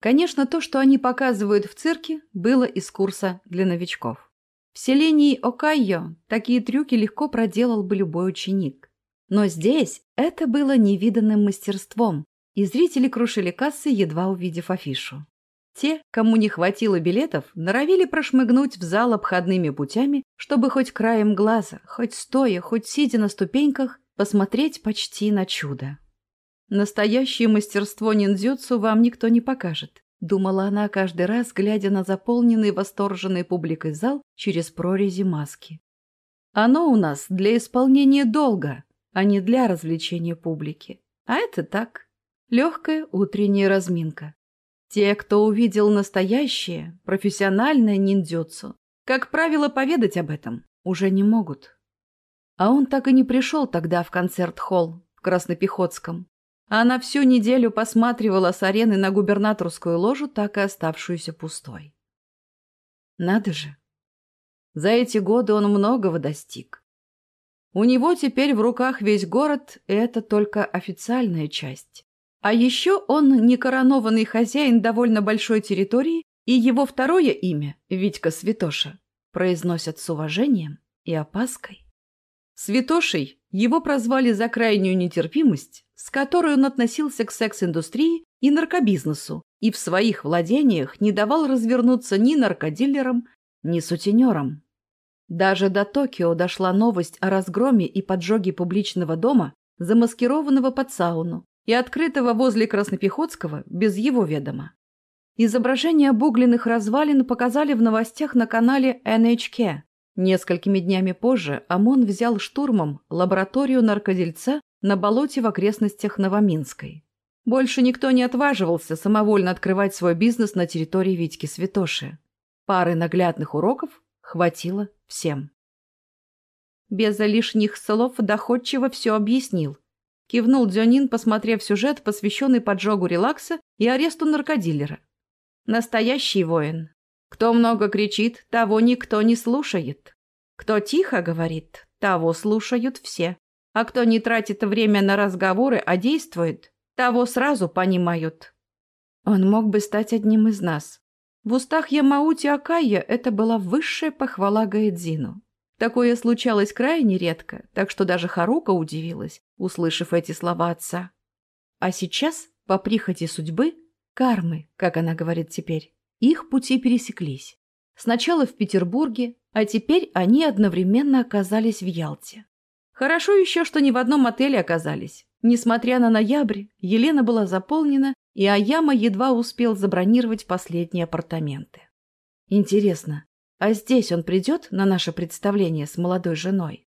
Конечно, то, что они показывают в цирке, было из курса для новичков. В селении Окайо такие трюки легко проделал бы любой ученик. Но здесь это было невиданным мастерством, и зрители крушили кассы, едва увидев афишу. Те, кому не хватило билетов, норовили прошмыгнуть в зал обходными путями, чтобы хоть краем глаза, хоть стоя, хоть сидя на ступеньках, посмотреть почти на чудо. Настоящее мастерство ниндзюцу вам никто не покажет, думала она каждый раз, глядя на заполненный восторженной публикой зал через прорези маски. Оно у нас для исполнения долга, а не для развлечения публики. А это так, легкая утренняя разминка. Те, кто увидел настоящее, профессиональное ниндзюцу, как правило, поведать об этом уже не могут. А он так и не пришел тогда в концерт-холл в Краснопехотском, она всю неделю посматривала с арены на губернаторскую ложу, так и оставшуюся пустой. Надо же. За эти годы он многого достиг. У него теперь в руках весь город, и это только официальная часть. А еще он некоронованный хозяин довольно большой территории, и его второе имя, Витька Святоша, произносят с уважением и опаской. Святошей его прозвали за крайнюю нетерпимость, с которой он относился к секс-индустрии и наркобизнесу, и в своих владениях не давал развернуться ни наркодилерам, ни сутенерам. Даже до Токио дошла новость о разгроме и поджоге публичного дома, замаскированного под сауну и открытого возле Краснопехотского без его ведома. Изображения обугленных развалин показали в новостях на канале NHK, Несколькими днями позже ОМОН взял штурмом лабораторию наркодельца на болоте в окрестностях Новоминской. Больше никто не отваживался самовольно открывать свой бизнес на территории Витьки Святоши. Пары наглядных уроков хватило всем. Без лишних слов доходчиво все объяснил. Кивнул Дзюнин, посмотрев сюжет, посвященный поджогу релакса и аресту наркодилера. Настоящий воин, кто много кричит, того никто не слушает. Кто тихо говорит, того слушают все. А кто не тратит время на разговоры, а действует, того сразу понимают. Он мог бы стать одним из нас. В устах Ямаути Акая это была высшая похвала Гаэдзину. Такое случалось крайне редко, так что даже Харука удивилась, услышав эти слова отца. А сейчас, по прихоти судьбы, кармы, как она говорит теперь, их пути пересеклись. Сначала в Петербурге, а теперь они одновременно оказались в Ялте. Хорошо еще, что ни в одном отеле оказались. Несмотря на ноябрь, Елена была заполнена, и Аяма едва успел забронировать последние апартаменты. Интересно, а здесь он придет на наше представление с молодой женой?